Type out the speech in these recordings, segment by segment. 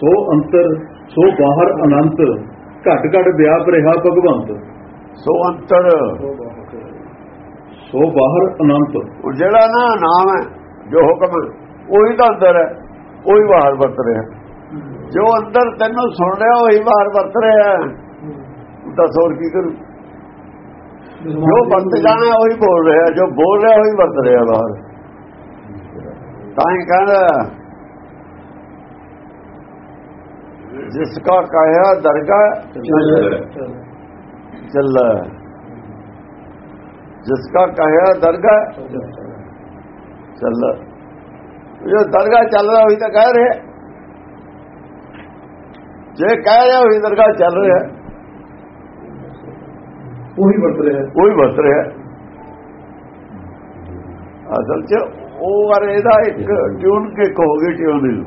ਸੋ ਅੰਤਰ ਸੋ ਬਾਹਰ ਅਨੰਤ ਘਟ ਘਟ ਵਿਆਪ ਰਿਹਾ ਭਗਵੰਤ। ਸੋ ਅੰਤਰ। ਸੋ ਬਾਹਰ ਅਨੰਤ। ਉਹ ਜਿਹੜਾ ਨਾ ਨਾਮ ਹੈ ਜੋ ਹੁਕਮ ਉਹੀ ਤਾਂ ਅੰਦਰ ਹੈ ਉਹੀ ਬਾਹਰ ਵਰਤ ਰਿਹਾ। ਜੋ ਅੰਦਰ ਤੈਨੂੰ ਸੁਣ ਰਿਹਾ ਉਹੀ ਬਾਹਰ ਵਰਤ ਰਿਹਾ ਦੱਸ ਹੋਰ ਕੀ ਕਰੂ? ਜੋ ਵਰਤ ਜਾਣਾ ਉਹੀ ਬੋਲ ਰਿਹਾ ਜੋ ਬੋਲ ਰਿਹਾ ਉਹੀ ਵਰਤ ਰਿਹਾ ਬਾਹਰ। ਤਾਂ ਹੀ ਕਹਿੰਦਾ ਜਿਸ ਕਾ ਕਹਿਆ ਦਰਗਾ ਚੱਲ। ਜਿਸ ਕਾ ਕਹਿਆ ਦਰਗਾ ਚੱਲ। ਜੋ ਦਰਗਾਹ ਚੱਲ ਰਿਹਾ ਉਹੀ ਤਾਂ ਕਹਿ ਰਿਹਾ। ਜੇ ਕਹਿ ਰਿਹਾ ਉਹੀ ਦਰਗਾਹ ਚੱਲ ਰਿਹਾ। ਉਹੀ ਵਰਤ ਰਿਹਾ ਕੋਈ ਵਰਤ ਰਿਹਾ ਅਸਲ 'ਚ ਉਹ ਵਾਰ ਇਹਦਾ ਇੱਕ ਟਿਊਨ ਕਿਕ ਹੋ ਗਈ ਟਿਊਨ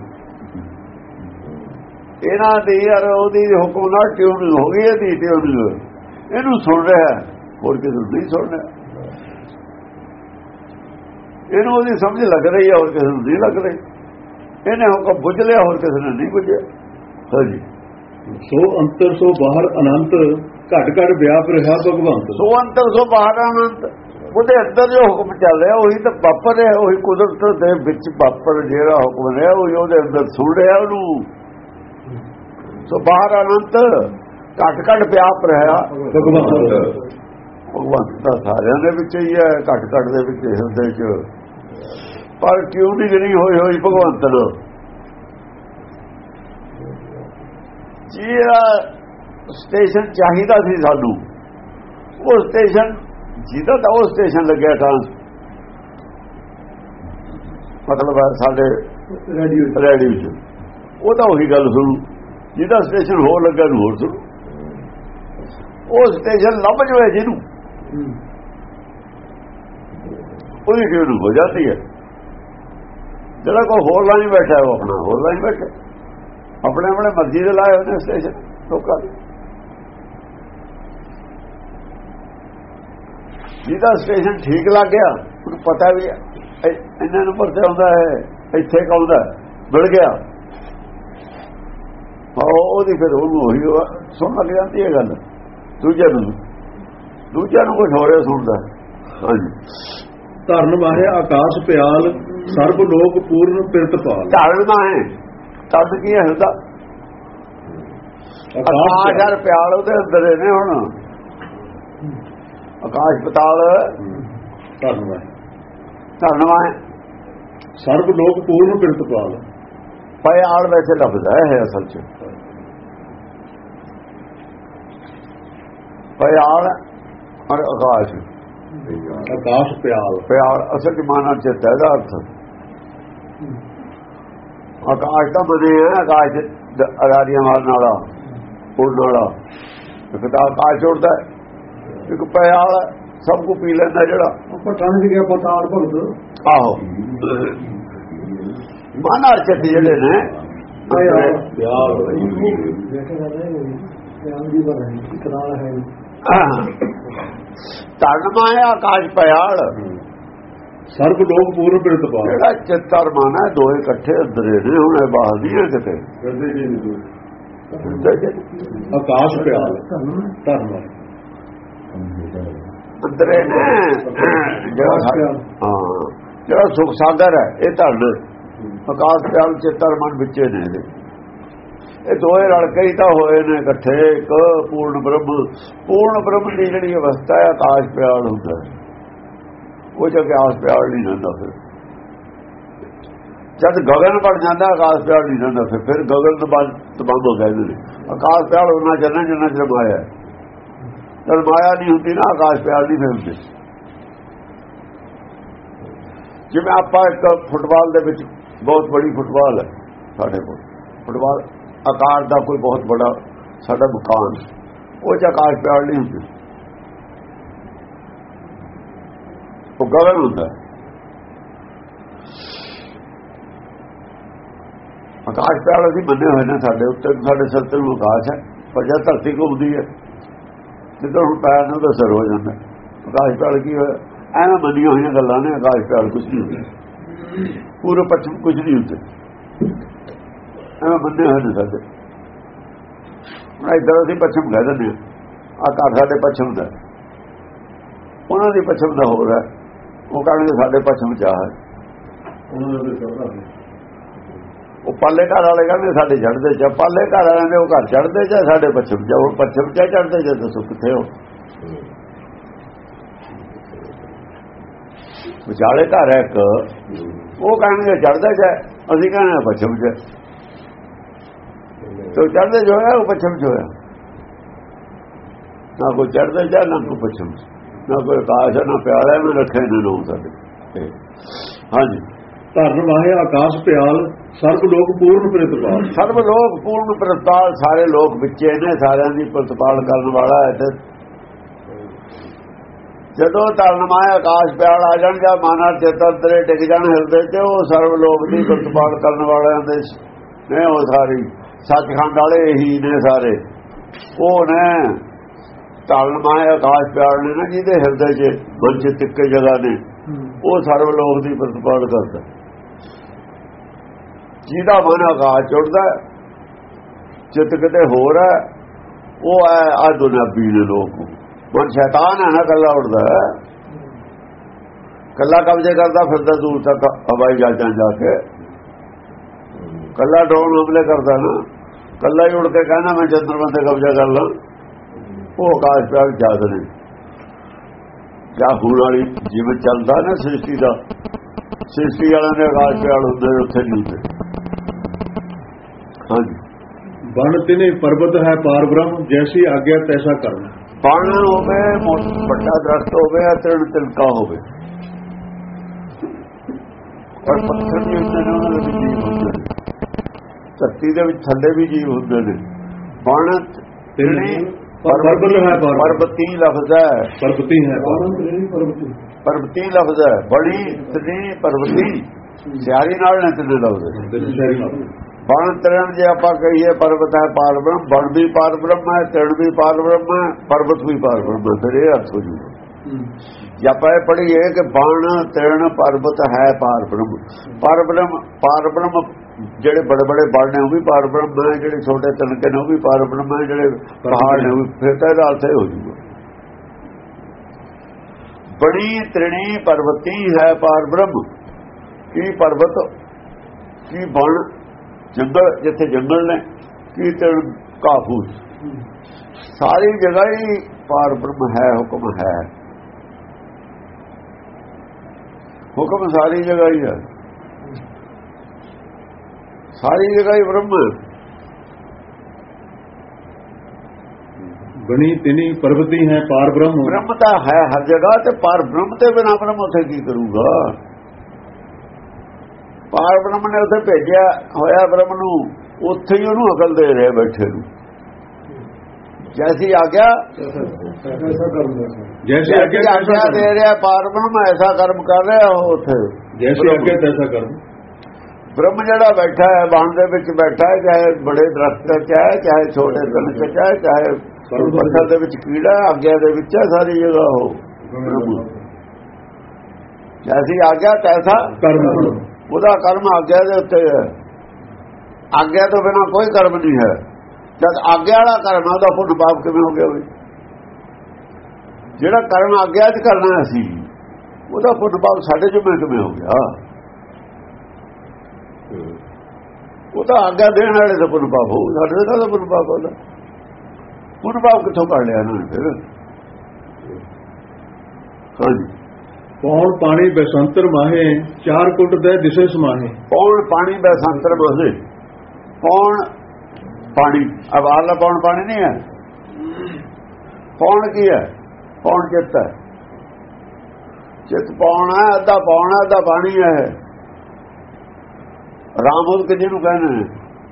ਇਹਨਾਂ ਦੀ ਯਾਰ ਉਹਦੀ ਹੁਕਮ ਨਾਲ ਟਿਊਨ ਹੋ ਗਈ ਇਹਦੀ ਟਿਊਨ। ਇਹਨੂੰ ਸੁਣ ਰਿਹਾ ਹੋਰ ਕਿਸੇ ਨੂੰ ਨਹੀਂ ਸੁਣ ਰਿਹਾ। ਇਹਨੂੰ ਉਹਦੀ ਸਮਝ ਲੱਗ ਰਹੀ ਹੈ ਹੋਰ ਕਿਸੇ ਨੂੰ ਨਹੀਂ ਲੱਗ ਰਹੀ। ਇਹਨੇ ਹੁਕਮ ਬੁੱਝ ਲਿਆ ਹੋਰ ਕਿਸੇ ਨੇ ਨਹੀਂ ਬੁੱਝਿਆ। ਹਾਂਜੀ। ਸੋ ਅੰਤਰ ਸੋ ਬਾਹਰ ਅਨੰਤ ਘਟ ਘਟ ਵਿਆਪ ਰਿਹਾ ਭਗਵੰਤ। ਸੋ ਅੰਤਰ ਸੋ ਬਾਹਰ ਅਨੰਤ। ਉਹਦੇ ਅੰਦਰ ਜੋ ਹੁਕਮ ਚੱਲ ਰਿਹਾ ਉਹੀ ਤਾਂ ਵਾਪਰ ਰਿਹਾ ਉਹੀ ਕੁਦਰਤ ਦੇ ਵਿੱਚ ਵਾਪਰ ਜਿਹੜਾ ਹੁਕਮ ਰਿਹਾ ਉਹੀ ਉਹਦੇ ਅੰਦਰ ਸੁਣ ਰਿਹਾ ਉਹਨੂੰ। ਸੋ ਬਾਹਰ ਅਨੰਤ ਘਟ ਘਟ ਵਿਆਪ ਰਿਹਾ। ਭਗਵੰਤ ਭਗਵੰਤ ਤਾਂ ਸਾਰਿਆਂ ਦੇ ਵਿੱਚ ਹੀ ਹੈ ਘਟ ਘਟ ਦੇ ਵਿੱਚ ਹਿਰਦੇ 'ਚ। ਪਰ ਕਿਉਂ ਨਹੀਂ ਨਹੀਂ ਹੋਈ ਹੋਈ ਭਗਵੰਤ ਨੂੰ? ਜਿਹੜਾ ਸਟੇਸ਼ਨ ਚਾਹੀਦਾ ਸੀ ਸਾਨੂੰ। ਉਹ ਸਟੇਸ਼ਨ ਜਿਹਦਾ ਤਾਂ ਉਹ ਸਟੇਸ਼ਨ ਲੱਗਿਆ ਤਾਂ। ਮਤਲਬ ਸਾਡੇ ਰੇਡੀਓ ਰੈਡੀ ਚ। ਉਹ ਤਾਂ ਉਹੀ ਗੱਲ ਸੁਣੂ। ਜਿਹਦਾ ਸਟੇਸ਼ਨ ਹੋਰ ਲੱਗਾ ਨੂੰ ਹੋਰ ਸੁਣੂ। ਉਹ ਸਟੇਸ਼ਨ ਲੱਭ ਜਵੇ ਜਿਹਨੂੰ। ਉਹਦੀ ਕਿਉਂ ਹੋ ਜਾਂਦੀ ਹੈ? ਜਿਹੜਾ ਕੋਈ ਹੋਰ ਲਾਈਨ ਬੈਠਾ ਉਹ ਆਪਣਾ ਹੋਰ ਲਾਈਨ ਬੈਠਾ ਆਪਣੇ ਆਪਣੇ ਮਰਜ਼ੀ ਦੇ ਲਾਏ ਉਹਨੇ ਸਟੇਸ਼ਨ ਲੋਕਾਂ ਦੇ। ਜਿਹਦਾ ਸਟੇਸ਼ਨ ਠੀਕ ਲੱਗ ਗਿਆ ਉਹਨੂੰ ਪਤਾ ਵੀ ਹੈ, ਇੰਨੇ ਨੰਬਰ ਤੇ ਆਉਂਦਾ ਹੈ ਇੱਥੇ ਕਾਉਂਦਾ ਮਿਲ ਗਿਆ। ਉਹ ਉਹਦੀ ਫਿਰ ਉਹਨੂੰ ਉਹੀ ਹੋਆ ਸੁਣ ਲੱਗ ਜਾਂਦੀ ਹੈ ਗੱਲ। ਦੂਜੇ ਨੂੰ ਦੂਜਿਆਂ ਨੂੰ ਕੁਝ ਹੋ ਰਿਹਾ ਸੁਣਦਾ। ਹਾਂਜੀ। ਧਰਨ ਵਾਹਿਆ ਆਕਾਸ਼ ਪਿਆਲ ਸਰਬ ਲੋਕ ਪੂਰਨ ਪਿਰਤਪਾਲ ਧਾਰਨਾ ਹੈ। ਤਦ ਕੀ ਹੈ ਹੁੰਦਾ ਆਕਾਸ਼ ਹਰ ਪਿਆਲ। ਉਹਦੇ ਅੰਦਰ ਨੇ ਹੁਣ। ਆਕਾਸ਼ ਪਤਾਲ। ਧਰਨਵਾ ਹੈ ਸਰਬ ਲੋਕ ਪੂਰਨ ਪਿਰਤਪਾਲ ਪਿਆਲ ਵੈਸੇ ਲਫ਼ਜ਼ ਹੈ ਅਸਲ ਚ। ਪਿਆਲ ਔਰ ਆਕਾਸ਼ ਆਕਾਸ਼ ਪਿਆਲ। ਪਿਆਲ ਅਸਲ ਚ ਮਾਨਾ ਚਿੱਤ ਹੈ ਦਾ ਅਰਥ। ਆਕਾਸ਼ ਦਾ ਬਣੇ ਹੈ ਆਕਾਸ਼ ਅਰਾਰੀਆਂ ਮਾਰਨ ਵਾਲਾ ਉੜਨ ਵਾਲਾ। ਇੱਕ ਤਾਂ ਆਕਾਸ਼ ਉੜਦਾ ਇੱਕ ਪਿਆਲ ਸਭ ਕੁ ਪੀ ਲੈਂਦਾ ਜਿਹੜਾ। ਪਠਾਨ ਜੀ ਗਿਆ ਪਤਾਲ ਭਗਤ ਆਹੋ। ਮਾਨਾ ਚਿੱਤ ਜਿਹੜੇ ਨੇ ਪਿਆਲ। ਧਰਮਾ ਹੈ। ਆਕਾਸ਼ ਪਿਆਲ ਸਰਬ ਲੋਕ ਪੂਰਨ ਪਿਰਤਪਾਲ ਜਿਹੜਾ ਚਿੱਤਰ ਮਨ ਹੈ ਦੋਏ ਇਕੱਠੇ ਅੰਦਰੇ ਨੇ ਹੁਣ ਇਹ ਬਾਹਰ ਨਹੀਂ ਹੈ ਕਿਤੇ। ਆਕਾਸ਼ ਪਿਆਲ ਧਰਨ ਵਾਹਿਆ ਅੰਦਰੇ ਨੇ। ਜਿਹੜਾ ਹਾਂ ਜਿਹੜਾ ਸੁਖ ਸਾਗਰ ਹੈ ਇਹ ਧਰਨ ਆਕਾਸ਼ ਪਿਆਲ ਚਿੱਤਰ ਮਨ ਵਿੱਚੇ ਨੇ ਇਹਦੇ। ਇਹ ਦੋਏ ਰਲ ਕੇ ਹੀ ਤਾਂ ਹੋਏ ਨੇ ਇਕੱਠੇ, ਇੱਕ ਪੂਰਨ ਬ੍ਰਹਮ। ਪੂਰਨ ਬ੍ਰਹਮ ਦੀ ਜਿਹੜੀ ਅਵਸਥਾ ਹੈ, ਆਕਾਸ਼ ਪਿਆਲ ਹੁੰਦਾ ਹੈ। ਉਹ ਜਦ ਆਕਾਸ਼ ਪਿਆਲ ਨਹੀਂ ਰਹਿੰਦਾ ਫਿਰ। ਜਦ ਗਗਨ ਬਣ ਜਾਂਦਾ, ਆਕਾਸ਼ ਪਿਆਲ ਨਹੀਂ ਰਹਿੰਦਾ ਫਿਰ। ਫਿਰ ਗਗਨ ਤੋਂ ਬਾਅਦ ਤਬੰਦ ਹੋ ਜਾਂਦੇ ਨੇ। ਆਕਾਸ਼ ਪਿਆਲ ਉਹਨਾਂ ਚੱਲਣਾ ਜਿੰਨਾ ਚਿਰ ਮਾਇਆ ਜਦ ਮਾਇਆ ਨਹੀਂ ਹੁੰਦੀ ਨਾ, ਆਕਾਸ਼ ਪਿਆਲ ਨਹੀਂ ਫਿਰ ਹੁੰਦੇ। ਜਿਵੇਂ ਆਪਾਂ ਇੱਕ ਫੁੱਟਬਾਲ ਦੇ ਵਿੱਚ, ਬਹੁਤ ਬੜੀ ਫੁੱਟਬਾਲ ਹੈ ਸਾਡੇ ਕੋਲ। ਫੁੱਟਬਾਲ ਆਕਾਰ ਦਾ ਕੋਈ ਬਹੁਤ ਬੜਾ ਸਾਡਾ ਮਕਾਨ ਉਹ ਚ ਆਕਾਸ਼ ਪਿਆਲ ਨਹੀਂ ਹੁੰਦੀ। ਉਹ ਗਗਨ ਹੁੰਦਾ ਆਕਾਸ਼ ਪਿਆਲ ਅਸੀਂ ਮੰਨੇ ਹੋਏ ਨੇ ਸਾਡੇ ਉੱਤੇ, ਸਾਡੇ ਸਿਰ ਤੇ ਨੂੰ ਆਕਾਸ਼ ਹੈ, ਪਰ ਜਦ ਧਰਤੀ ਘੁੰਮਦੀ ਹੈ, ਜਿੱਦਾਂ ਹੁਣ ਪੈਰ ਨੂੰ ਤਾਂ ਸਰ ਹੋ ਜਾਂਦਾ ਆਕਾਸ਼ ਪਿਆਲ ਕੀ ਹੋਇਆ? ਐਵੇਂ ਮੰਨੀਆਂ ਹੋਈਆਂ ਗੱਲਾਂ ਨੇ, ਆਕਾਸ਼ ਪਿਆਲ ਕੁਝ ਨਹੀਂ ਹੁੰਦਾ। ਪੂਰੇ ਪੱਛਮ ਕੁਝ ਨਹੀਂ ਹੁੰਦੇ। ਐਵੇਂ ਬੰਦੇ ਹੋਏ ਨੇ ਸਾਡੇ। ਹੁਣ ਇੱਧਰ ਅਸੀਂ ਪੱਛਮ ਕਹਿ ਦਿੰਦੇ ਆ ਘਰ ਸਾਡੇ ਪੱਛਮ ਦਾ। ਉਹਨਾਂ ਦੀ ਪੱਛਮ ਦਾ ਹੋਰ ਹੈ। ਉਹ ਕਹਿੰਦੇ ਸਾਡੇ ਪੱਛਮ ਚ ਆ ਉਹਨਾਂ ਉਹ ਪਾਲੇ ਘਰ ਵਾਲੇ ਕਹਿੰਦੇ ਸਾਡੇ ਚੜਦੇ ਚ ਪਾਲੇ ਘਰ ਵਾਲਿਆਂ ਦੇ ਉਹ ਘਰ ਚੜਦੇ ਚ ਸਾਡੇ ਪੱਛਮ ਚ ਹੁਣ ਪੱਛਮ ਚ ਚੜਦੇ ਚ ਦੱਸੋ ਕਿੱਥੇ ਹੋ। ਵਿਚਾਲੇ ਘਰ ਹੈ ਇੱਕ। ਉਹ ਕਹਿੰਦੇ ਚੜਦਾ ਚ ਅਸੀਂ ਕਹਿੰਦੇ ਪੱਛਮ ਚ ਤੋ ਚੜਦੇ ਜੋ ਹੈ ਉਹ ਪੱਛਮ ਚ ਹੋਇਆ। ਨਾ ਕੋਈ ਚੜਦਾ ਚ ਨਾ ਕੋਈ ਪੱਛਮ ਨਾ ਕੋਈ ਆਕਾਸ਼ ਹੈ, ਨਾ ਪਿਆਲਾ ਵੀ ਰੱਖੇ ਨੇ ਲੋਕ ਸਾਡੇ ਹਾਂਜੀ। ਧਰਨ ਵਾਹੇ ਆਕਾਸ਼ ਪਿਆਲ ਸਰਬ ਲੋਕ ਪੂਰਨ ਪ੍ਰਤਪਾਲ। ਸਰਬ ਲੋਕ ਪੂਰਨ ਪ੍ਰਤਾਲ ਸਾਰੇ ਲੋਕ ਵਿੱਚੇ ਨੇ ਸਾਰਿਆਂ ਦੀ ਪ੍ਰਤਪਾਲ ਕਰਨ ਵਾਲਾ ਹੈ ਤੇ ਜਦੋਂ ਧਰਨ ਮਾਇਆ ਆਕਾਸ਼ ਪਿਆਲ ਆ ਜਾਣ ਜਾਂ ਮਾਨਾ ਚੇਤਨ ਤੇਰੇ ਟਿਕ ਜਾਣ ਹਿਰਦੇ ਤੇ ਉਹ ਸਰਬ ਲੋਕ ਦੀ ਪ੍ਰਤਪਾਲ ਕਰਨ ਵਾਲਿਆਂ ਦੇ ਨੇ ਉਹ ਸਾਰੀ। ਸੱਚਖੰਡ ਵਾਲੇ ਹੀ ਨੇ ਸਾਰੇ। ਉਹ ਨੇ ਧਰਨ ਮਾਇਆ ਆਕਾਸ਼ ਪਿਆਲ ਨੇ ਨਾ ਜਿਹਦੇ ਹਿਰਦੇ 'ਚ ਮਨ 'ਚ ਟਿੱਕੇ ਜਗ੍ਹਾ ਨੇ ਉਹ ਸਰਬ ਲੋਕ ਦੀ ਪ੍ਰਤਪਾਲ ਕਰਦਾ। ਜਿਹਦਾ ਮਨ ਆਕਾਸ਼ ਚੁੜਦਾ ਚਿੱਤ ਕਿਤੇ ਹੋਰ ਹੈ ਉਹ ਹੈ ਆ ਦੁਨਿਆਵੀ ਦੇ ਲੋਕ। ਮਨ ਸ਼ੈਤਾਨ ਹੈ ਨਾ ਕੱਲਾ ਉੜਦਾ ਕੱਲਾ ਕਬਜ਼ੇ ਕਰਦਾ ਫਿਰਦਾ ਦੂਰ ਤੱਕ ਹਵਾਈ ਜਹਾਜ਼ਾਂ ਜਾ ਕੇ। ਕੱਲਾ ਡਰੋਨ ਹਮਲੇ ਕਰਦਾ ਨਾ। ਕੱਲਾ ਹੀ ਉੜ ਕੇ ਕਹਿੰਦਾ ਮੈਂ ਚੰਦਰਮਾ ਤੇ ਕਬਜ਼ਾ ਕਰ ਲਾਂ। ਉਹ ਆਕਾਸ਼ ਪਿਆਰ ਜਾਦ ਨੇ। ਜਾਂ ਹੁਣ ਵਾਲੀ ਜਿਵੇਂ ਚੱਲਦਾ ਨਾ ਸ੍ਰਿਸ਼ਟੀ ਦਾ? ਸ੍ਰਿਸ਼ਟੀ ਵਾਲਿਆਂ ਦੇ ਆਕਾਸ਼ ਪਿਆਰ ਹੁੰਦੇ ਉੱਥੇ ਨਹੀਂ ਹੁੰਦੇ। ਹਾਂਜੀ। ਬਣ ਤਿਨੇ ਪਰਬਤ ਹੈ ਪਾਰ ਬ੍ਰਹਮ ਜੈਸੀ ਆਗਿਆ ਤੈਸਾ ਕਰਨਾ ਬਣ ਹੋਵੇ ਵੱਡਾ ਦਰਖਤ ਹੋਵੇ ਤਿਲ ਤਿਲਕਾ ਹੋਵੇ। ਪਰ ਪੱਥਰ ਦੇ ਉੱਤੇ ਨਾ ਉਹਨਾਂ ਦੇ ਵੀ ਜੀਵ ਹੁੰਦੇ ਨੇ। ਧਰਤੀ ਦੇ ਵਿੱਚ ਥੱਲੇ ਵੀ ਜੀਵ ਹੁੰਦੇ ਨੇ। ਬਣ ਤਿਲਣੀ ਪਰਬਤ ਹੈ ਪਾਰ ਪਰਬਤੀ ਲਫ਼ਜ਼ ਹੈ। ਪਰਬਤੀ ਹੈ ਪਾਰ ਪਰਬਤੀ। ਲਫ਼ਜ਼ ਹੈ। ਬੜੀ ਤਿਲਣੀ ਪਰਬਤੀ। ਸਿਆਰੀ ਨਾਲ ਨੇ ਤਿੰਨੇ ਲਫ਼ਜ਼। ਬਣ ਤਰਨ ਜੇ ਆਪਾਂ ਕਹੀਏ ਪਰਬਤ ਹੈ ਪਾਰ ਬ੍ਰਹਮ ਬਣ ਵੀ ਪਾਰ ਬ੍ਰਹਮ ਹੈ ਤਣ ਵੀ ਪਾਰ ਬ੍ਰਹਮ ਹੈ ਪਰਬਤ ਵੀ ਪਾਰ ਬ੍ਰਹਮ ਹੈ। ਫਿਰ ਇਹ ਅਰਥ ਹੋ ਜੂਗਾ ਜੇ ਆਪਾਂ ਇਹ ਪੜ੍ਹੀਏ ਕਿ ਬਣ ਤਣ ਪਰਬਤ ਹੈ ਪਾਰ ਬ੍ਰਹਮ। ਪਾਰ ਬ੍ਰਹਮ ਪਾਰ ਬ੍ਰਹਮ ਜਿਹੜੇ ਬੜੇ ਬੜੇ ਬਣ ਨੇ ਉਹ ਵੀ ਪਾਰ ਬ੍ਰਹਮ ਹੈ ਜਿਹੜੇ ਛੋਟੇ ਤਨਕੇ ਨੇ ਉਹ ਵੀ ਪਾਰ ਬ੍ਰਹਮ ਹੈ ਜਿਹੜੇ ਪਹਾੜ ਨੇ ਉਹ ਵੀ, ਫਿਰ ਤਾਂ ਇਹਦਾ ਅਰਥ ਹੋ ਜੂਗਾ ਬੜੀ ਤ੍ਰਿਣੀ ਪਰਬਤੀ ਹੈ ਪਾਰ ਬ੍ਰਹਮ। ਕੀ ਪਰਬਤ, ਕੀ ਬਣ, ਜੰਗਲ, ਜਿੱਥੇ ਜੰਗਲ ਨੇ, ਕੀ ਤੇ ਕਾਫੂਸ ਸਾਰੀ ਜਗ੍ਹਾ ਹੀ ਪਾਰ ਬ੍ਰਹਮ ਹੈ, ਹੁਕਮ ਹੈ। ਹੁਕਮ ਸਾਰੀ ਜਗ੍ਹਾ ਹੀ ਹੈ। ਸਾਰੀ ਜਗ੍ਹਾ ਹੀ ਬ੍ਰਹਮ ਬਣੀ ਤਿਨੀ ਪਰਬਤੀ ਹੈ ਪਾਰ ਬ੍ਰਹਮ ਬ੍ਰਹਮ ਤਾਂ ਹੈ ਹਰ ਜਗ੍ਹਾ ਤੇ ਪਰ ਬ੍ਰਹਮ ਤੇ ਬਿਨਾ ਬ੍ਰਹਮ ਉਥੇ ਕੀ ਕਰੂਗਾ? ਪਾਰ ਬ੍ਰਹਮ ਨੇ ਉਥੇ ਭੇਜਿਆ ਹੋਇਆ ਬ੍ਰਹਮ ਨੂੰ ਉੱਥੇ ਹੀ ਉਹਨੂੰ ਅਕਲ ਦੇ ਰਿਹਾ ਬੈਠੇ ਨੂੰ। ਜੈਸੀ ਆ ਗਿਆ ਜੈਸੇ ਜੈਸੀ ਆਗਿਆ ਦੇ ਰਿਹਾ ਪਾਰ ਬ੍ਰਹਮ ਐਸਾ ਕਰਮ ਕਰ ਰਿਹਾ ਉਹ ਉੱਥੇ। ਜੈਸੇ ਆਗਿਆ ਤੈਸਾ ਕਰਮ। ਬ੍ਰਹਮ ਜਿਹੜਾ ਬੈਠਾ ਹੈ ਬਾਣ ਦੇ ਵਿੱਚ ਬੈਠਾ ਹੈ ਚਾਹੇ ਬੜੇ ਦਰਖਤ ਚ ਹੈ ਚਾਹੇ ਛੋਟੇ ਤਨ ਚ ਹੈ ਚਾਹੇ ਪੱਥਰ ਦੇ ਵਿੱਚ ਕੀੜਾ ਆਗਿਆ ਦੇ ਵਿੱਚ ਹੈ ਸਾਰੀ ਜਗ੍ਹਾ ਉਹ ਜੈਸੀ ਆਗਿਆ ਤੈਸਾ ਕਰਮ। ਉਹਦਾ ਕਰਮ ਆਗਿਆ ਦੇ ਉੱਤੇ ਹੈ। ਆਗਿਆ ਤੋਂ ਬਿਨਾ ਕੋਈ ਕਰਮ ਨਹੀਂ ਹੈ। ਜਦ ਆਗਿਆ ਵਾਲਾ ਕਰਮ ਉਹਦਾ ਪੁੰਨ ਪਾਪ ਕਿਵੇਂ ਹੋ ਗਿਆ ਵੀ ਜਿਹੜਾ ਕਰਮ ਆਗਿਆ ਚ ਕਰਨਾ ਸੀ ਉਹਦਾ ਪੁੰਨ ਪਾਪ ਸਾਡੇ ਜੁਮੇ ਕਿਵੇਂ ਹੋ ਗਿਆ? ਉਹ ਤਾਂ ਆਗਿਆ ਦੇਣ ਵਾਲੇ ਦਾ ਪੁੰਨ ਪਾਪ ਹੋ ਸਾਡੇ ਦਾ ਪੁੰਨ ਪਾਪ ਹੁੰਦਾ ਪੁੰਨ ਪਾਪ ਕਿੱਥੋਂ ਕਰ ਲਿਆ ਨਾ ਫਿਰ? ਹਾਂਜੀ। ਪੌਣ ਪਾਣੀ ਬਸੰਤਰ ਮਾਹੇ ਚਾਰ ਕੁੱਟ ਦੇ ਦਿਸੇ ਸਮਾਹੇ। ਪੌਣ ਪਾਣੀ ਦਾ ਸੰਤਰ ਬਸੇ ਪੌਣ ਪਾਣੀ ਅਬ ਆਲਾ ਪੌਣ ਪਾਣੀ ਨਹੀਂ ਹੈ? ਪੌਣ ਕੀ ਹੈ? ਪੌਣ ਚਿੱਤ ਹੈ। ਚਿੱਤ ਪੌਣ ਹੈ ਅੱਧਾ ਪੌਣ ਅੱਧਾ ਪਾਣੀ ਹੈ। ਰਾਮੁਦ ਕਿ ਜਿਹਨੂੰ ਕਹਿੰਦੇ ਨੇ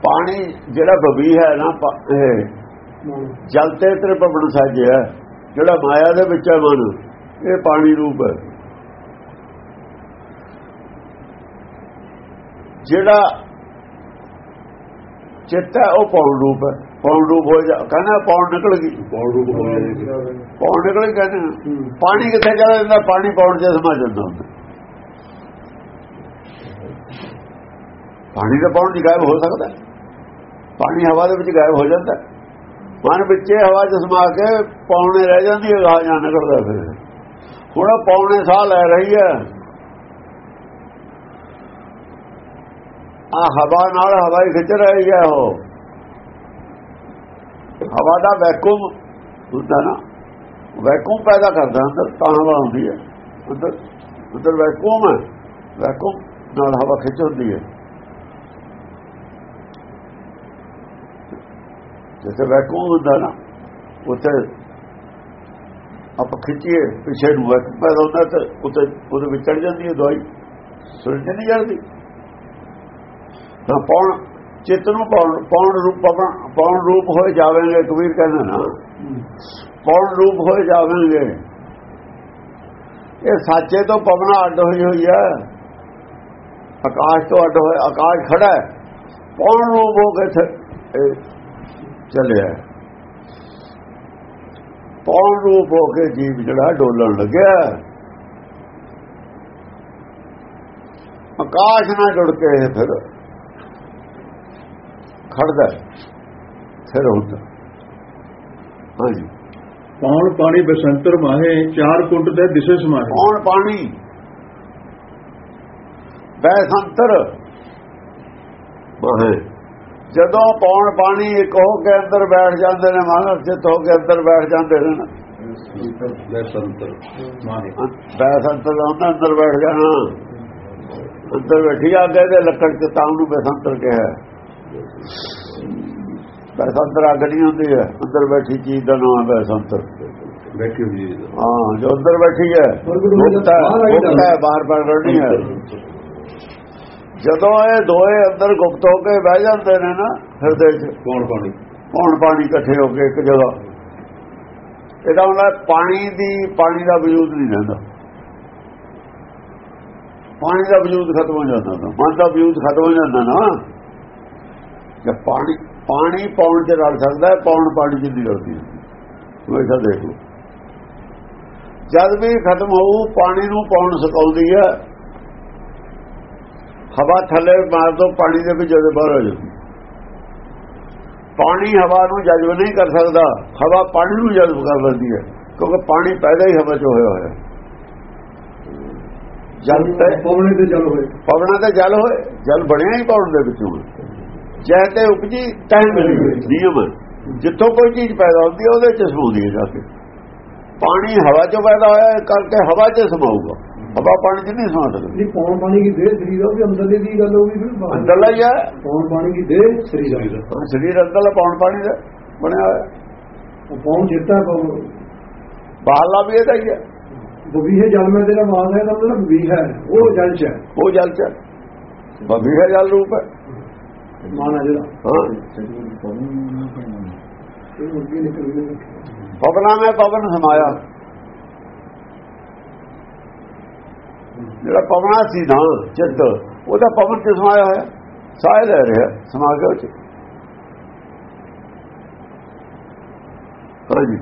ਪਾਣੀ ਜਿਹੜਾ ਬਬੀ ਹੈ ਨਾ ਇਹ ਜਲ ਤੇ ਤ੍ਰਿਪਵਨ ਸਾਜਿਆ ਜਿਹੜਾ ਮਾਇਆ ਦੇ ਵਿੱਚ ਹੈ ਮਨ ਇਹ ਪਾਣੀ ਰੂਪ ਹੈ। ਜਿਹੜਾ ਚਿੱਤ ਹੈ ਉਹ ਪੌਣ ਰੂਪ ਹੈ। ਪੌਣ ਰੂਪ ਹੋ ਜਾ ਕਹਿੰਦਾ ਪੌਣ ਨਿਕਲ ਗਈ। ਪੌਣ ਰੂਪ ਹੋ ਜਾਏਗੀ ਪੌਣ ਨਿਕਲ ਗਈ ਕਹਿੰਦੇ ਪਾਣੀ ਕਿੱਥੇ ਚਲਾ ਜਾਂਦਾ? ਪਾਣੀ ਪੌਣ ਜੇ ਸਮਾ ਜਾਂਦਾ ਹੁੰਦਾ। ਪਾਣੀ ਦਾ ਪਾਉਣ ਨਹੀਂ ਗਾਇਬ ਹੋ ਸਕਦਾ ਪਾਣੀ ਹਵਾ ਦੇ ਵਿੱਚ ਗਾਇਬ ਹੋ ਜਾਂਦਾ ਮਨ ਵਿੱਚ ਹਵਾ ਚ ਸਮਾ ਕੇ ਪੌਣੇ ਰਹਿ ਜਾਂਦੀ ਹੈ ਗਾਹ ਜਾਣ ਕਰਦਾ ਫਿਰ। ਹੁਣ ਉਹ ਪੌਣੇ ਸਾਹ ਲੈ ਰਹੀ ਹੈ। ਆ ਹਵਾ ਨਾਲ ਹਵਾ ਹੀ ਖਿੱਚ ਰਹੀ ਹੈ ਉਹ। ਹਵਾ ਦਾ ਵੈਕੂਮ ਹੁੰਦਾ ਨਾ ਵੈਕੂਮ ਪੈਦਾ ਕਰਦਾ ਅੰਦਰ, ਤਾਂ ਹਵਾ ਹੁੰਦੀ ਹੈ। ਅੰਦਰ ਅੰਦਰ ਵੈਕੂਮ ਹੈ। ਵੈਕੂਮ ਨਾਲ ਹਵਾ ਖਿੱਚ ਹੁੰਦੀ ਹੈ। ਜਿੱਥੇ ਵੈਕੂਮ ਹੁੰਦਾ ਨਾ ਉੱਥੇ ਆਪਾਂ ਖਿੱਚੀਏ, ਪਿੱਛੇ ਨੂੰ ਵੈਕੂਮ ਪੈਦਾ ਹੁੰਦਾ ਤੇ ਉੱਥੇ ਉਹਦੇ ਵਿੱਚ ਚੜ ਜਾਂਦੀ ਹੈ ਦਵਾਈ ਸੁਰਜ ਨਹੀਂ ਜਾਂਦੀ ਤਾਂ ਪੌਣ, ਚਿੱਤ ਨੂੰ ਪੌਣ ਪੌਣ ਰੂਪ ਪਵਨ ਪੌਣ ਰੂਪ ਹੋਏ ਜਾਵੇਂਗੇ, ਕਬੀਰ ਕਹਿੰਦਾ ਨਾ, ਪੌਣ ਰੂਪ ਹੋਏ ਜਾਵੇਂਗੇ। ਇਹ ਸੱਚੇ ਤੋਂ ਪਵਨਾ ਅੱਡ ਹੋਈ ਹੋਈ ਹੈ। ਆਕਾਸ਼ ਤੋਂ ਅੱਡ ਹੋਇਆ, ਆਕਾਸ਼ ਖੜਾ ਹੈ। ਪੌਣ ਰੂਪ ਹੋ ਕੇ ਚੱਲਿਆ। ਪੌਣ ਰੂਪ ਹੋ ਕੇ ਜੀਵ ਜਿਹੜਾ ਡੋਲਣ ਲੱਗਿਆ। ਆਕਾਸ਼ ਨਾਲ ਜੁੜ ਕੇ ਫਿਰ ਖੜਦਾ ਫਿਰ ਹੁੰਦਾ ਹਾਂਜੀ। ਪੌਣ ਪਾਣੀ ਬਸੰਤਰ ਮਾਹੇ ਚਾਰ ਕੁੰਟ ਦੇ ਦਿਸੇ ਸਮਾਹੇ। ਕੌਣ ਪਾਣੀ ਬੈਸੰਤਰ ਮਾਹੇ। ਜਦੋਂ ਪੌਣ ਪਾਣੀ ਇੱਕ ਹੋ ਕੇ ਅੰਦਰ ਬੈਠ ਜਾਂਦੇ ਨੇ ਮਾਨਸ ਚਿੱਤ ਹੋ ਕੇ ਅੰਦਰ ਬੈਠ ਜਾਂਦੇ ਨੇ ਬਸੰਤਰ ਹੁੰਦਾ ਅੰਦਰ ਬੈਠ ਜਾਣਾ। ਅੰਦਰ ਬੈਠੀ ਆ ਗਏ ਤੇ ਲੱਕੜ ਚ ਤਾਂ ਨੂੰ ਬੈਸੰਤਰ ਕਿਹਾ ਬੈਸੰਤਰ ਅੱਗ ਨਹੀਂ ਹੁੰਦੀ ਹੈ। ਅੰਦਰ ਬੈਠੀ ਚੀਜ਼ ਦਾ ਨਾਮ ਬੈਸੰਤਰ ਬੈਠੀ ਹੋਈ ਹੈ ਜੋ ਅੰਦਰ ਬੈਠੀ ਹੈ ਮੁਕਤ ਹੈ ਹੈ ਬਾਹਰ ਪ੍ਰਗਟਣੀ ਹੈ। ਜਦੋਂ ਇਹ ਦੋਏ ਅੰਦਰ ਗੁਪਤ ਹੋ ਕੇ ਬਹਿ ਜਾਂਦੇ ਨੇ ਨਾ ਹਿਰਦੇ 'ਚ ਪੌਣ ਪਾਣੀ? ਹੁਣ ਪਾਣੀ ਇਕੱਠੇ ਹੋ ਕੇ ਇੱਕ ਜਗ੍ਹਾ? ਇਹਦਾ ਹੁੰਦਾ ਪਾਣੀ ਦੀ ਪਾਣੀ ਦਾ ਵਜੂਦ ਨਹੀਂ ਰਹਿੰਦਾ। ਪਾਣੀ ਦਾ ਵਜੂਦ ਖਤਮ ਹੋ ਜਾਂਦਾ ਨਾ ਮਨ ਦਾ ਵਜੂਦ ਖਤਮ ਹੋ ਜਾਂਦਾ ਨਾ। ਜੇ ਪਾਣੀ ਪਾਣੀ ਪੌਣ ਚ ਰਲ ਸਕਦਾ ਹੈ ਪੌਣ ਨਹੀਂ ਰਲਦੀ। ਵੈਸਾ ਦੇਖ ਲਓ। ਜਦ ਵੀ ਖਤਮ ਹੋਊ ਪਾਣੀ ਨੂੰ ਪੌਣ ਸੁਕਾਉਂਦੀ ਹੈ। ਹਵਾ ਥੱਲੇ ਮਾਰ ਦੋ ਪਾਣੀ ਦੇ ਵਿੱਚ ਜਦੋਂ ਬਾਹਰ ਆ ਜਾਂਦੀ ਪਾਣੀ ਹਵਾ ਨੂੰ ਜਜ਼ਬ ਨਹੀਂ ਕਰ ਸਕਦਾ। ਹਵਾ ਪਾਣੀ ਨੂੰ ਜਜ਼ਬ ਕਰ ਲੈਂਦੀ ਹੈ ਕਿਉਂਕਿ ਪਾਣੀ ਪੈਦਾ ਹੀ ਹਵਾ 'ਚ ਹੋਇਆ ਹੋਇਆ। ਜਲ ਤੇ ਪੌਣੇ ਤੇ ਜਲ ਹੋਏ। ਪਵਣਾ ਤੇ ਜਲ ਹੋਏ ਜਲ ਬਣਿਆ ਹੀ ਪੌਣ ਦੇ ਵਿੱਚੋਂ ਜੈ ਤੇ ਉਪਜੀ ਤੈ ਮਿਲੀ ਨਿਯਮ ਹੈ। ਜਿੱਥੋਂ ਕੋਈ ਚੀਜ਼ ਪੈਦਾ ਹੁੰਦੀ ਹੈ ਉਹਦੇ ਚ ਸਮਾਉਂਦੀ ਹੈ ਜਾ ਕੇ। ਪਾਣੀ ਹਵਾ 'ਚੋਂ ਪੈਦਾ ਹੋਇਆ ਕਰਕੇ ਹਵਾ 'ਚ ਸਮਾਊਗਾ ਹਵਾ ਪਾਣੀ 'ਚ ਨਹੀਂ ਸਮਾ ਸਕਦੀ ਨਹੀਂ ਪੌਣ ਪਾਣੀ ਕੀ ਦੇਹ ਸਰੀਰ ਉਹ ਵੀ ਅੰਦਰਲੇ ਦੀ ਗੱਲ ਹੋ ਗਈ ਫਿਰ ਅੰਦਰਲਾ ਹੀ ਹੈ ਪੌਣ ਪਾਣੀ ਕੀ ਦੇਹ ਸਰੀਰ ਹਾਂ, ਸਰੀਰ ਅੰਦਰਲਾ ਪੌਣ ਪਾਣੀ ਦਾ ਬਣਿਆ ਹੋਇਆ ਉਹ ਪੌਣ ਚਿੱਤਾ ਬਾਹਰਲਾ ਵੀ ਇਹਦਾ ਹੀ ਹੈ ਬਵੀ ਹੈ ਜਲ ਮੈਂ ਤੇਰਾ ਵਾਸ ਹੈ ਤਾਂ ਮਤਲਬ ਵੀ ਹੈ ਉਹ ਜਲ ਚ ਹੈ ਉਹ ਜਲ ਚ ਬਬੀ ਹੈ ਜਲ ਰੂਪ ਹੈ ਮਾਨਾ ਜਿਹੜਾ ਹਾਂ ਇਹ ਅੱਗੇ ਨਿਕਲ ਗਿਆ ਪਵਨਾ ਮੈਂ ਪਵਨ ਸਮਾਇਆ ਜਿਹੜਾ ਪਵਨਾ ਸੀ ਨਾ ਚਿੱਤ ਉਹਦਾ ਪਵਨ ਚ ਸਮਾਇਆ ਹੋਇਆ? ਸਾਹ ਲੈ ਰਿਹਾ ਸਮਾ ਗਿਆ ਉਹ ਚ ਹਾਂਜੀ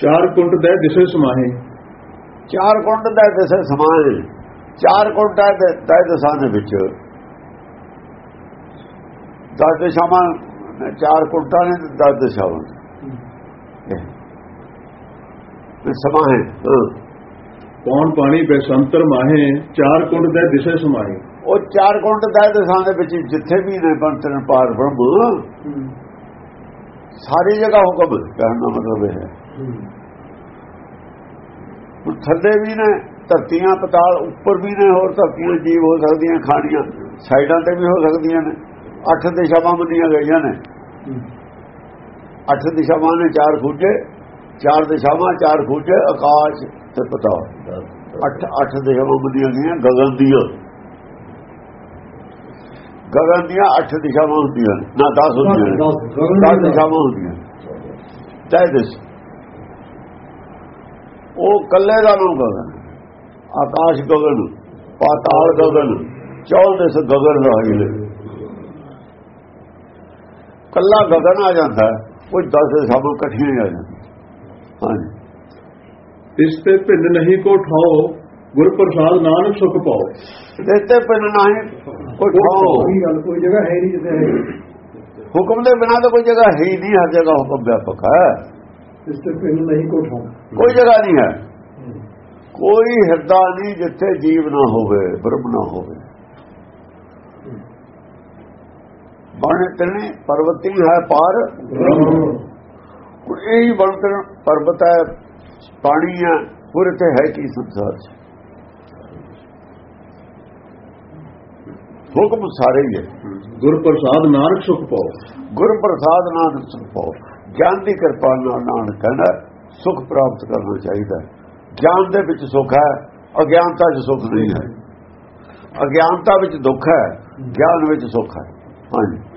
ਚਾਰ ਕੁੰਟ ਦੇ ਦਿਸੇ ਸਮਾਹੇ। ਚਾਰ ਕੁੰਡ ਦਾ ਦਸੇ ਸਮਾਏ ਚਾਰ ਕੁੰਡ ਦਾ ਦੈ ਦਸਾਂ ਦੇ ਵਿੱਚ। ਦਸ ਦਿਸ਼ਾਵਾਂ ਚਾਰ ਕੁੰਟਾਂ ਨੇ ਤੇ ਦਸ ਦਿਸ਼ਾਵਾਂ। ਇਹ। ਸਮਾਏ ਹਾਂ। ਪੌਣ ਪਾਣੀ ਬਸੰਤਰ ਮਾਹੇ ਚਾਰ ਕੁੰਟ ਦੇ ਦਿਸੇ ਸਮਾਹੇ। ਉਹ ਚਾਰ ਕੁੰਡ ਦਾ ਦਸਾਂ ਦੇ ਵਿੱਚ ਜਿੱਥੇ ਵੀ ਨੇ ਬੰਤਨ ਪਾਰ ਬ੍ਰਹਮ ਸਾਰੀ ਜਗ੍ਹਾ ਹੁਕਮ ਕਹਿਣ ਦਾ ਮਤਲਬ ਇਹ ਹੈ। ਥੱਲੇ ਵੀ ਨੇ ਧਰਤੀਆਂ ਪਤਾਲ ਉੱਪਰ ਵੀ ਨੇ ਹੋਰ ਧਰਤੀਆਂ ਜੀਵ ਹੋ ਸਕਦੀਆਂ ਖਾਣੀਆਂ ਸਾਈਡਾਂ ਤੇ ਵੀ ਹੋ ਸਕਦੀਆਂ ਨੇ। ਅੱਠ ਦਿਸ਼ਾਵਾਂ ਬੰਦੀਆਂ ਗਈਆਂ ਨੇ। ਅੱਠ ਦਿਸ਼ਾਵਾਂ ਨੇ ਚਾਰ ਖੂਜੇ ਚਾਰ ਦਿਸ਼ਾਵਾਂ ਚਾਰ ਖੂਜੇ ਆਕਾਸ਼। ਤੇ ਪਤਾਲ ਅੱਠ ਅੱਠ ਦਿਸ਼ਾਵਾਂ ਬੰਦੀਆਂ ਗਈਆਂ ਗਗਨ ਦੀਆਂ। ਗਗਨ ਦੀਆਂ ਅੱਠ ਦਿਸ਼ਾਵਾਂ ਹੁੰਦੀਆਂ ਨੇ ਨਾ 10 ਹੁੰਦੀਆਂ ਨੇ। 10 ਦਿਸ਼ਾਵਾਂ ਹੁੰਦੀਆਂ ਤੈ ਦਿਸ਼। ਉਹ ਕੱਲੇ ਦਾ ਨਾਮ ਗਗਨ ਆਕਾਸ਼ ਗਗਨ ਪਾਤਾਲ ਗਗਨ ਚੌਲ ਦੇ ਸ ਗਗਨ ਰਾਹੀਲ ਕੱਲਾ ਗਗਨ ਆ ਜਾਂਦਾ ਹੈ, ਉਹ 10 ਸਭ ਇਕੱਠੀਆਂ ਹੀ ਆ ਜਾਂਦੀਆਂ। ਹਾਂਜੀ। ਇਸ ਤੇ ਭਿੰਨ ਨਹੀਂ ਕੋ ਠਾਓ ਗੁਰ ਪ੍ਰਸਾਦ ਨਾਨਕ ਸੁਖ ਪਾਓ। ਦਿੱਤੇ ਪਿੰਨ ਨਹੀਂ ਕੋਈ ਠਾਓ। ਕੋਈ ਗੱਲ ਕੋਈ ਜਗ੍ਹਾ ਹੈ ਨਹੀਂ ਜਿੱਥੇ ਹੁਕਮ ਦੇ ਬਿਨਾਂ ਤਾਂ ਕੋਈ ਜਗ੍ਹਾ ਹੈ ਹੀ ਨਹੀਂ ਹਰ ਜਗ੍ਹਾ ਹੁਕਮ ਵਿਆਪਕ ਹੈ। ਇਸ ਤੇ ਪਿੰਨ ਨਹੀਂ ਕੋਠਾ ਕੋਈ ਜਗ੍ਹਾ ਨਹੀਂ ਹੈ। ਕੋਈ ਹਿਰਦਾ ਨਹੀਂ ਜਿੱਥੇ ਜੀਵ ਨਾ ਹੋਵੇ ਬ੍ਰਹਮ ਨਾ ਹੋਵੇ। ਬਣ ਤਨੇ ਪਰਵਤੀ ਹੈ ਪਾਰ। ਇਹ ਬਣਤਰ ਪਰਬਤ ਹੈ ਪਾਣੀ ਹੈ ਪੂਰੇ ਤੇ ਹੈ ਕੀ ਸੰਸਾਰ 'ਚ? ਹੁਕਮ ਸਾਰੇ ਹੀ ਹੈ। ਗੁਰ ਪ੍ਰਸਾਦ ਨਾਨਕ ਸੁਖ ਪਾਓ। ਗੁਰ ਪ੍ਰਸਾਦ ਨਾਨਕ ਸੁਖ ਪਾਓ। ਗਿਆਨ ਦੀ ਕਿਰਪਾ ਨਾਲ ਨਾਨਕ ਕਹਿੰਦਾ ਸੁਖ ਪ੍ਰਾਪਤ ਕਰਨਾ ਚਾਹੀਦਾ। ਗਿਆਨ ਦੇ ਵਿੱਚ ਸੁਖ ਹੈ ਅਗਿਆਨਤਾ 'ਚ ਸੁਖ ਨਹੀਂ ਹੈ। ਅਗਿਆਨਤਾ ਵਿੱਚ ਦੁੱਖ ਹੈ ਗਿਆਨ ਵਿੱਚ ਸੁਖ ਹੈ। ਹਾਂਜੀ।